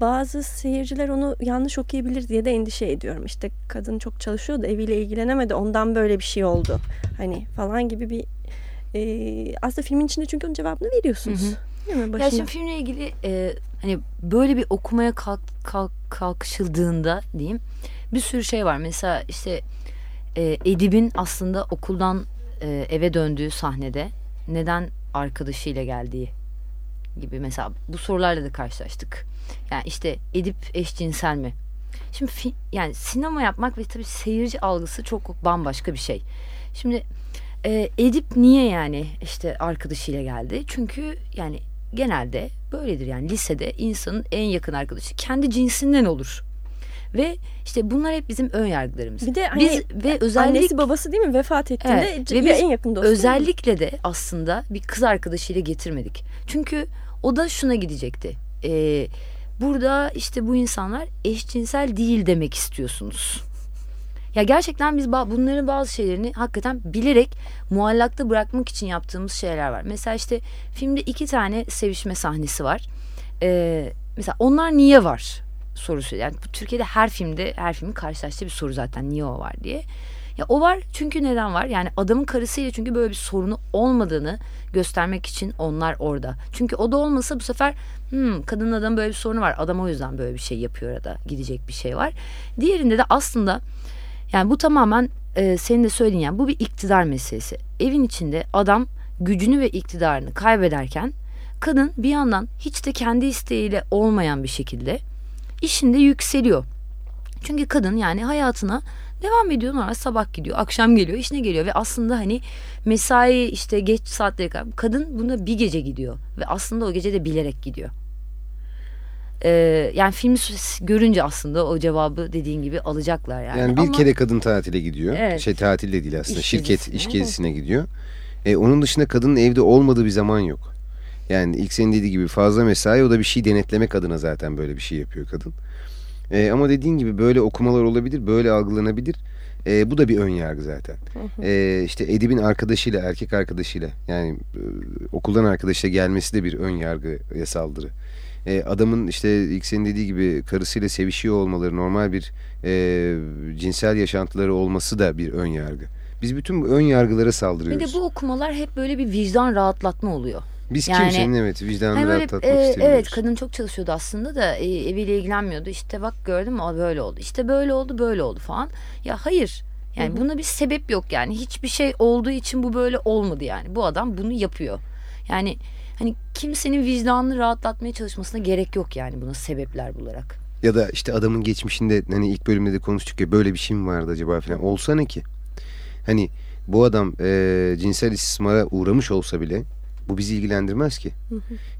bazı seyirciler onu yanlış okuyabilir diye de endişe ediyorum. İşte kadın çok çalışıyordu, eviyle ilgilenemedi, ondan böyle bir şey oldu. Hani falan gibi bir e, aslında filmin içinde çünkü onun cevabını veriyorsunuz. Hı hı. Değil mi? Ya şimdi filmle ilgili e, hani böyle bir okumaya kalk, kalk, kalkışıldığında diyeyim bir sürü şey var. Mesela işte e, Edip'in aslında okuldan e, eve döndüğü sahnede neden arkadaşıyla geldiği gibi mesela bu sorularla da karşılaştık. Yani işte Edip eşcinsel mi? Şimdi fi, yani sinema yapmak ve tabii seyirci algısı çok bambaşka bir şey. Şimdi e, Edip niye yani işte arkadaşıyla geldi? Çünkü yani genelde böyledir yani lisede insanın en yakın arkadaşı kendi cinsinden olur. Ve işte bunlar hep bizim ön yargılarımız. Bir de hani biz ve özellikle annesi babası değil mi vefat ettiğinde evet, ve biz en yakın dostu. Özellikle de aslında bir kız arkadaşıyla getirmedik. Çünkü o da şuna gidecekti. Ee, burada işte bu insanlar eşcinsel değil demek istiyorsunuz. Ya gerçekten biz bunların bazı şeylerini hakikaten bilerek muallakta bırakmak için yaptığımız şeyler var. Mesela işte filmde iki tane sevişme sahnesi var. Ee, mesela onlar niye var sorusu. Yani Türkiye'de her filmde her filmin karşılaştığı bir soru zaten niye o var diye. Ya o var çünkü neden var? Yani adamın karısıyla çünkü böyle bir sorunu olmadığını göstermek için onlar orada. Çünkü o da olmasa bu sefer hmm, kadın adam böyle bir sorunu var. Adam o yüzden böyle bir şey yapıyor ya da gidecek bir şey var. Diğerinde de aslında yani bu tamamen e, senin de söylediğin yani bu bir iktidar meselesi. Evin içinde adam gücünü ve iktidarını kaybederken kadın bir yandan hiç de kendi isteğiyle olmayan bir şekilde işinde yükseliyor. Çünkü kadın yani hayatına devam ediyor normal sabah gidiyor akşam geliyor işine geliyor ve aslında hani mesai işte geç saatlere kadar kadın buna bir gece gidiyor ve aslında o gece de bilerek gidiyor. Ee, yani filmi görünce aslında o cevabı dediğin gibi alacaklar yani. Yani bir Ama, kere kadın tatile gidiyor. Evet, şey tatil de değil aslında. İş Şirket gezisine. iş gezisine gidiyor. E, onun dışında kadının evde olmadığı bir zaman yok. Yani ilk senin dediği gibi fazla mesai o da bir şey denetlemek adına zaten böyle bir şey yapıyor kadın. E, ama dediğin gibi böyle okumalar olabilir, böyle algılanabilir. E, bu da bir ön yargı zaten. E, işte Edip'in arkadaşıyla, erkek arkadaşıyla yani e, okuldan arkadaşıyla gelmesi de bir ön yargıya saldırı. E, adamın işte ilk senin dediği gibi karısıyla sevişiyor olmaları, normal bir e, cinsel yaşantıları olması da bir ön yargı. Biz bütün bu ön yargılara saldırıyoruz. Bir de bu okumalar hep böyle bir vicdan rahatlatma oluyor. Biz yani, kimsenin evet vicdanını hani rahatlatmak e, istemiyoruz. Evet kadın çok çalışıyordu aslında da e, eviyle ilgilenmiyordu. İşte bak gördün mü böyle oldu. İşte böyle oldu böyle oldu falan. Ya hayır yani Hı-hı. buna bir sebep yok yani. Hiçbir şey olduğu için bu böyle olmadı yani. Bu adam bunu yapıyor. Yani hani kimsenin vicdanını rahatlatmaya çalışmasına gerek yok yani buna sebepler bularak. Ya da işte adamın geçmişinde hani ilk bölümde de konuştuk ya böyle bir şey mi vardı acaba falan. Olsa ne ki? Hani bu adam e, cinsel istismara uğramış olsa bile bu bizi ilgilendirmez ki.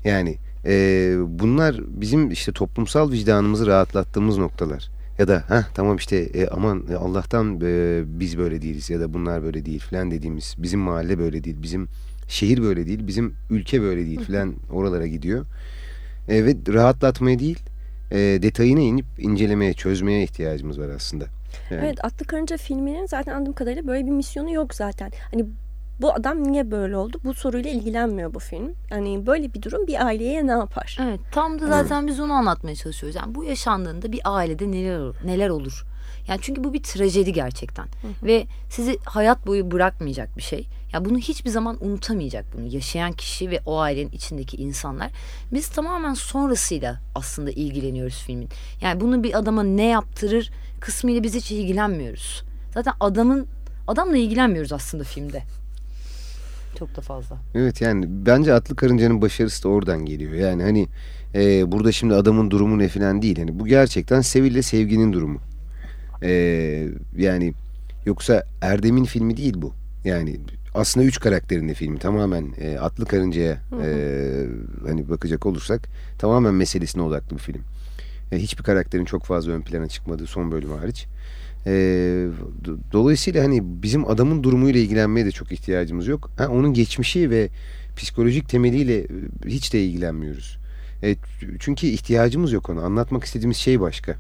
Yani e, bunlar bizim işte toplumsal vicdanımızı rahatlattığımız noktalar. Ya da ha tamam işte e, aman e, Allah'tan e, biz böyle değiliz ya da bunlar böyle değil falan dediğimiz bizim mahalle böyle değil bizim şehir böyle değil bizim ülke böyle değil falan oralara gidiyor. E, ve rahatlatmaya değil e, detayına inip incelemeye çözmeye ihtiyacımız var aslında. Yani. Evet Atlı Karınca filminin zaten anladığım kadarıyla böyle bir misyonu yok zaten. Hani bu adam niye böyle oldu? Bu soruyla ilgilenmiyor bu film. Yani böyle bir durum bir aileye ne yapar? Evet tam da zaten biz onu anlatmaya çalışıyoruz. Yani bu yaşandığında bir ailede neler olur? Neler olur? Yani çünkü bu bir trajedi gerçekten. Hı hı. Ve sizi hayat boyu bırakmayacak bir şey. Ya bunu hiçbir zaman unutamayacak bunu yaşayan kişi ve o ailenin içindeki insanlar. Biz tamamen sonrasıyla aslında ilgileniyoruz filmin. Yani bunu bir adama ne yaptırır kısmıyla biz hiç ilgilenmiyoruz. Zaten adamın adamla ilgilenmiyoruz aslında filmde. Çok da fazla. Evet yani bence Atlı Karınca'nın başarısı da oradan geliyor. Yani hani e, burada şimdi adamın durumu ne falan değil. Hani bu gerçekten Sevil'le Sevgi'nin durumu. E, yani yoksa Erdem'in filmi değil bu. Yani aslında üç karakterin de filmi tamamen e, Atlı Karınca'ya e, hani bakacak olursak tamamen meselesine odaklı bir film. E, hiçbir karakterin çok fazla ön plana çıkmadığı son bölümü hariç. E, dolayısıyla hani bizim adamın durumuyla ilgilenmeye de çok ihtiyacımız yok. Ha, onun geçmişi ve psikolojik temeliyle e, hiç de ilgilenmiyoruz. E, çünkü ihtiyacımız yok ona. Anlatmak istediğimiz şey başka.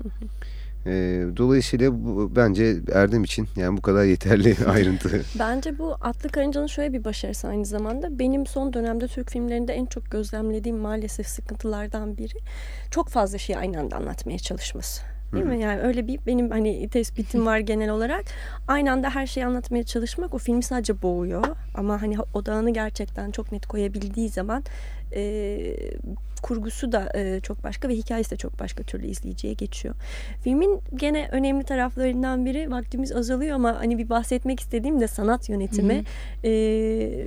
E, dolayısıyla bu, bence Erdem için yani bu kadar yeterli *laughs* ayrıntı. bence bu Atlı Karınca'nın şöyle bir başarısı aynı zamanda. Benim son dönemde Türk filmlerinde en çok gözlemlediğim maalesef sıkıntılardan biri çok fazla şeyi aynı anda anlatmaya çalışması. Değil Hı. mi? Yani öyle bir benim hani tespitim var *laughs* genel olarak. Aynı anda her şeyi anlatmaya çalışmak o filmi sadece boğuyor. Ama hani odağını gerçekten çok net koyabildiği zaman e, kurgusu da e, çok başka ve hikayesi de çok başka türlü izleyiciye geçiyor. Filmin gene önemli taraflarından biri vaktimiz azalıyor ama hani bir bahsetmek istediğim de sanat yönetimi. Hı. E,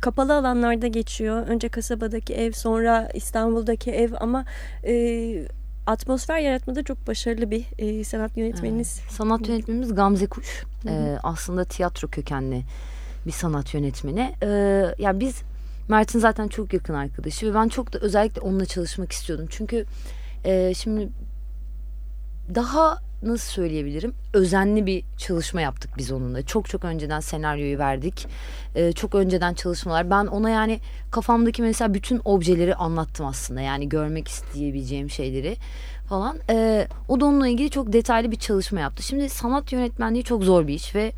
kapalı alanlarda geçiyor. Önce kasabadaki ev, sonra İstanbul'daki ev ama e, atmosfer yaratmada çok başarılı bir e, sanat yönetmeniniz. Evet. Sanat yönetmenimiz Gamze Kuş. Ee, aslında tiyatro kökenli bir sanat yönetmeni. Ee, ya yani biz Mert'in zaten çok yakın arkadaşı ve ben çok da özellikle onunla çalışmak istiyordum. Çünkü e, şimdi daha nasıl söyleyebilirim özenli bir çalışma yaptık biz onunla. Çok çok önceden senaryoyu verdik. Ee, çok önceden çalışmalar. Ben ona yani kafamdaki mesela bütün objeleri anlattım aslında. Yani görmek isteyebileceğim şeyleri falan. Ee, o da onunla ilgili çok detaylı bir çalışma yaptı. Şimdi sanat yönetmenliği çok zor bir iş ve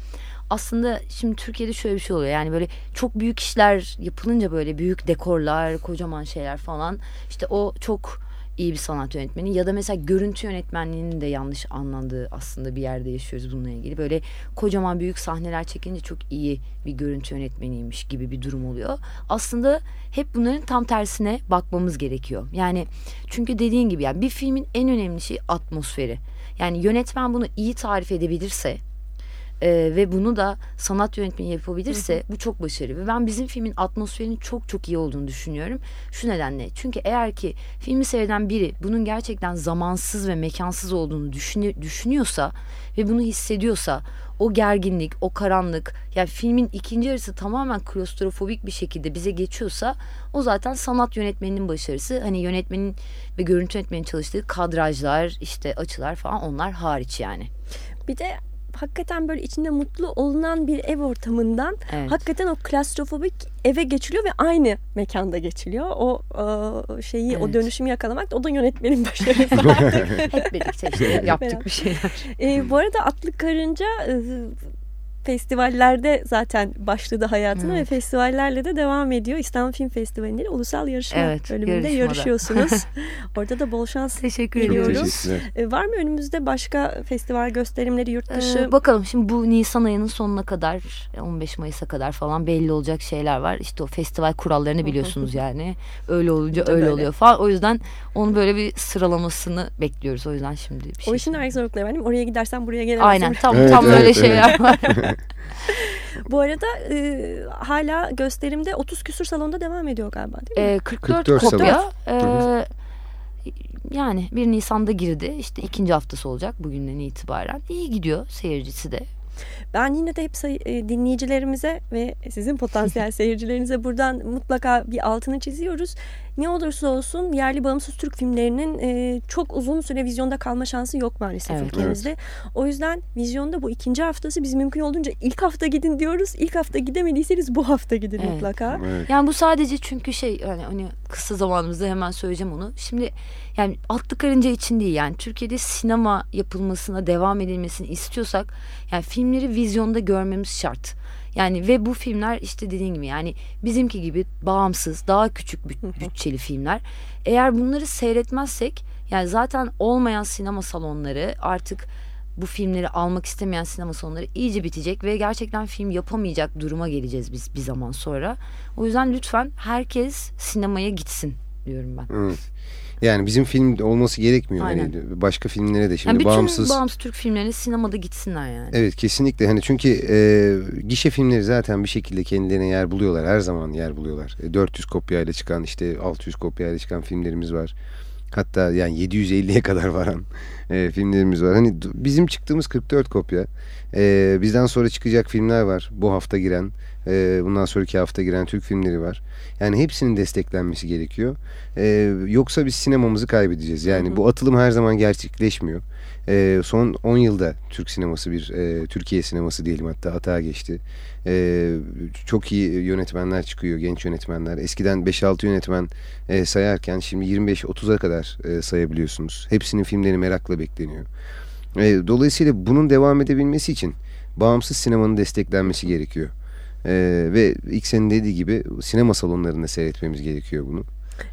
aslında şimdi Türkiye'de şöyle bir şey oluyor. Yani böyle çok büyük işler yapılınca böyle büyük dekorlar, kocaman şeyler falan. İşte o çok iyi bir sanat yönetmeni ya da mesela görüntü yönetmenliğinin de yanlış anlandığı aslında bir yerde yaşıyoruz bununla ilgili. Böyle kocaman büyük sahneler çekince çok iyi bir görüntü yönetmeniymiş gibi bir durum oluyor. Aslında hep bunların tam tersine bakmamız gerekiyor. Yani çünkü dediğin gibi yani bir filmin en önemli şey atmosferi. Yani yönetmen bunu iyi tarif edebilirse e, ve bunu da sanat yönetmeni yapabilirse bu çok başarılı. Ve ben bizim filmin atmosferinin çok çok iyi olduğunu düşünüyorum. Şu nedenle çünkü eğer ki filmi seyreden biri bunun gerçekten zamansız ve mekansız olduğunu düşünü, düşünüyorsa ve bunu hissediyorsa o gerginlik, o karanlık yani filmin ikinci yarısı tamamen klostrofobik bir şekilde bize geçiyorsa o zaten sanat yönetmeninin başarısı. Hani yönetmenin ve görüntü yönetmenin çalıştığı kadrajlar, işte açılar falan onlar hariç yani. Bir de hakikaten böyle içinde mutlu olunan bir ev ortamından evet. hakikaten o klastrofobik eve geçiliyor ve aynı mekanda geçiliyor. O e, şeyi evet. o dönüşümü yakalamak o da yönetmenin başarısı *laughs* Hep *laughs* birlikte işte yaptık bir şeyler. E, bu arada Atlı Karınca e, festivallerde zaten başladı hayatına evet. ve festivallerle de devam ediyor. İstanbul Film Festivali'nde ulusal yarışma evet, bölümünde yarışmada. yarışıyorsunuz. *laughs* Orada da bol şans Teşekkür ediyorum. Ee, var mı önümüzde başka festival gösterimleri yurt dışı? Ee, bakalım şimdi bu Nisan ayının sonuna kadar 15 Mayıs'a kadar falan belli olacak şeyler var. İşte o festival kurallarını biliyorsunuz yani. Öyle olunca öyle böyle. oluyor falan. O yüzden onun böyle bir sıralamasını bekliyoruz. O yüzden şimdi bir şey. O işin ayrı zorlukları var Oraya gidersen buraya gelemezsin. Aynen tam evet, tam evet, öyle evet. şeyler var. *laughs* *laughs* Bu arada e, hala gösterimde 30 küsur salonda devam ediyor galiba değil mi? E, 44, 44 kopya. E, yani 1 Nisan'da girdi. İşte ikinci haftası olacak bugünden itibaren. İyi gidiyor seyircisi de. Ben yine de hep e, dinleyicilerimize ve sizin potansiyel *laughs* seyircilerinize buradan mutlaka bir altını çiziyoruz. Ne olursa olsun yerli bağımsız Türk filmlerinin e, çok uzun süre vizyonda kalma şansı yok maalesef evet, ülkemizde. Evet. O yüzden vizyonda bu ikinci haftası biz mümkün olduğunca ilk hafta gidin diyoruz. İlk hafta gidemediyseniz bu hafta gidin evet. mutlaka. Evet. Yani bu sadece çünkü şey hani, hani kısa zamanımızda hemen söyleyeceğim onu. Şimdi yani atlı karınca için değil yani Türkiye'de sinema yapılmasına devam edilmesini istiyorsak yani filmleri vizyonda görmemiz şart. Yani ve bu filmler işte dediğim gibi yani bizimki gibi bağımsız, daha küçük bütçeli filmler. Eğer bunları seyretmezsek yani zaten olmayan sinema salonları artık bu filmleri almak istemeyen sinema salonları iyice bitecek ve gerçekten film yapamayacak duruma geleceğiz biz bir zaman sonra. O yüzden lütfen herkes sinemaya gitsin diyorum ben. Evet. Yani bizim film olması gerekmiyor. Hani Aynen. Yani başka filmlere de şimdi yani bütün bağımsız. bağımsız Türk filmlerine sinemada gitsinler yani. Evet kesinlikle. Hani çünkü e, gişe filmleri zaten bir şekilde kendilerine yer buluyorlar. Her zaman yer buluyorlar. E, 400 kopyayla çıkan işte 600 kopyayla çıkan filmlerimiz var. Hatta yani 750'ye kadar varan e, filmlerimiz var. Hani bizim çıktığımız 44 kopya. E, bizden sonra çıkacak filmler var. Bu hafta giren, e, bundan sonraki hafta giren Türk filmleri var. Yani hepsinin desteklenmesi gerekiyor. E, yoksa biz sinemamızı kaybedeceğiz. Yani hı hı. bu atılım her zaman gerçekleşmiyor. E, son 10 yılda Türk sineması bir e, Türkiye sineması diyelim hatta atağa geçti. E, çok iyi yönetmenler çıkıyor, genç yönetmenler. Eskiden 5-6 yönetmen e, sayarken şimdi 25-30'a kadar e, sayabiliyorsunuz. Hepsinin filmleri merakla bekleniyor. E, dolayısıyla bunun devam edebilmesi için bağımsız sinemanın desteklenmesi gerekiyor. Ee, ve ilk senin dediği gibi sinema salonlarında seyretmemiz gerekiyor bunu.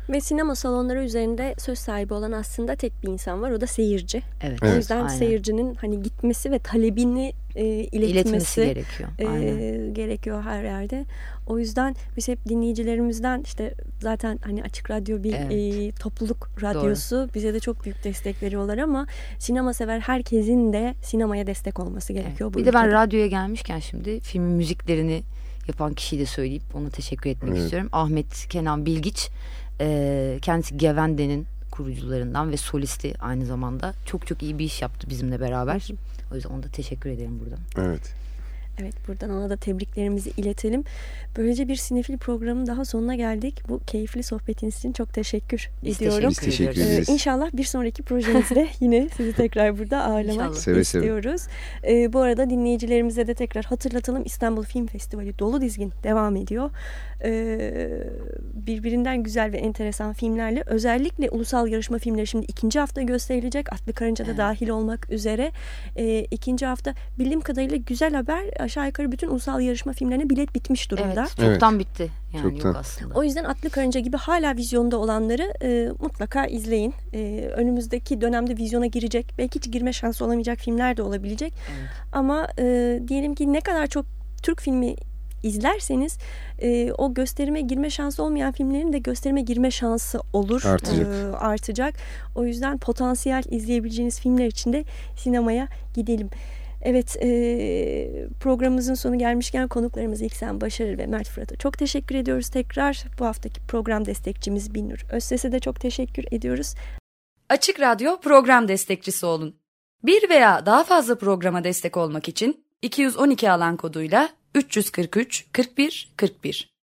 Ve sinema salonları üzerinde söz sahibi olan aslında tek bir insan var. O da seyirci. Evet. O yüzden evet, seyircinin hani gitmesi ve talebini e, iletmesi, iletmesi gerekiyor. E, gerekiyor her yerde. O yüzden biz hep dinleyicilerimizden işte zaten hani açık radyo bir evet. e, topluluk radyosu Doğru. bize de çok büyük destek veriyorlar ama sinema sever herkesin de sinemaya destek olması gerekiyor. Evet. Bir ülkede. de ben radyoya gelmişken şimdi filmin müziklerini yapan kişiyi de söyleyip ona teşekkür etmek evet. istiyorum. Ahmet Kenan Bilgiç e, kendisi Gevende'nin kurucularından ve solisti aynı zamanda. Çok çok iyi bir iş yaptı bizimle beraber. O yüzden ona da teşekkür ederim buradan. Evet. Evet buradan ona da tebriklerimizi iletelim. Böylece bir sinefil programın daha sonuna geldik. Bu keyifli sohbetiniz için çok teşekkür Biz ediyorum. Biz teşekkür Ee, ederiz. inşallah bir sonraki projemizde *laughs* yine sizi tekrar burada ağırlamak İnşallah. Seve seve. istiyoruz. Ee, bu arada dinleyicilerimize de tekrar hatırlatalım. İstanbul Film Festivali dolu dizgin devam ediyor. Ee, birbirinden güzel ve enteresan filmlerle özellikle ulusal yarışma filmleri şimdi ikinci hafta gösterilecek. Atlı Karınca da Evet. dahil olmak üzere. Ee, ikinci hafta bildiğim kadarıyla güzel haber aşağı yukarı bütün ulusal yarışma filmlerine bilet bitmiş durumda. Evet, çoktan bitti. Yani Çoktan. yok aslında. O yüzden Atlı Karınca gibi hala vizyonda olanları e, mutlaka izleyin. E, önümüzdeki dönemde vizyona girecek, belki hiç girme şansı olamayacak filmler de olabilecek. Evet. Ama e, diyelim ki ne kadar çok Türk filmi izlerseniz e, o gösterime girme şansı olmayan filmlerin de gösterime girme şansı olur. Artacak. e, artacak. O yüzden potansiyel izleyebileceğiniz filmler için de sinemaya gidelim. Evet e, programımızın sonu gelmişken konuklarımız İlksen Başarır ve Mert Fırat'a çok teşekkür ediyoruz tekrar. Bu haftaki program destekçimiz Binnur Özses'e de çok teşekkür ediyoruz. Açık Radyo program destekçisi olun. Bir veya daha fazla programa destek olmak için 212 alan koduyla 343 41 41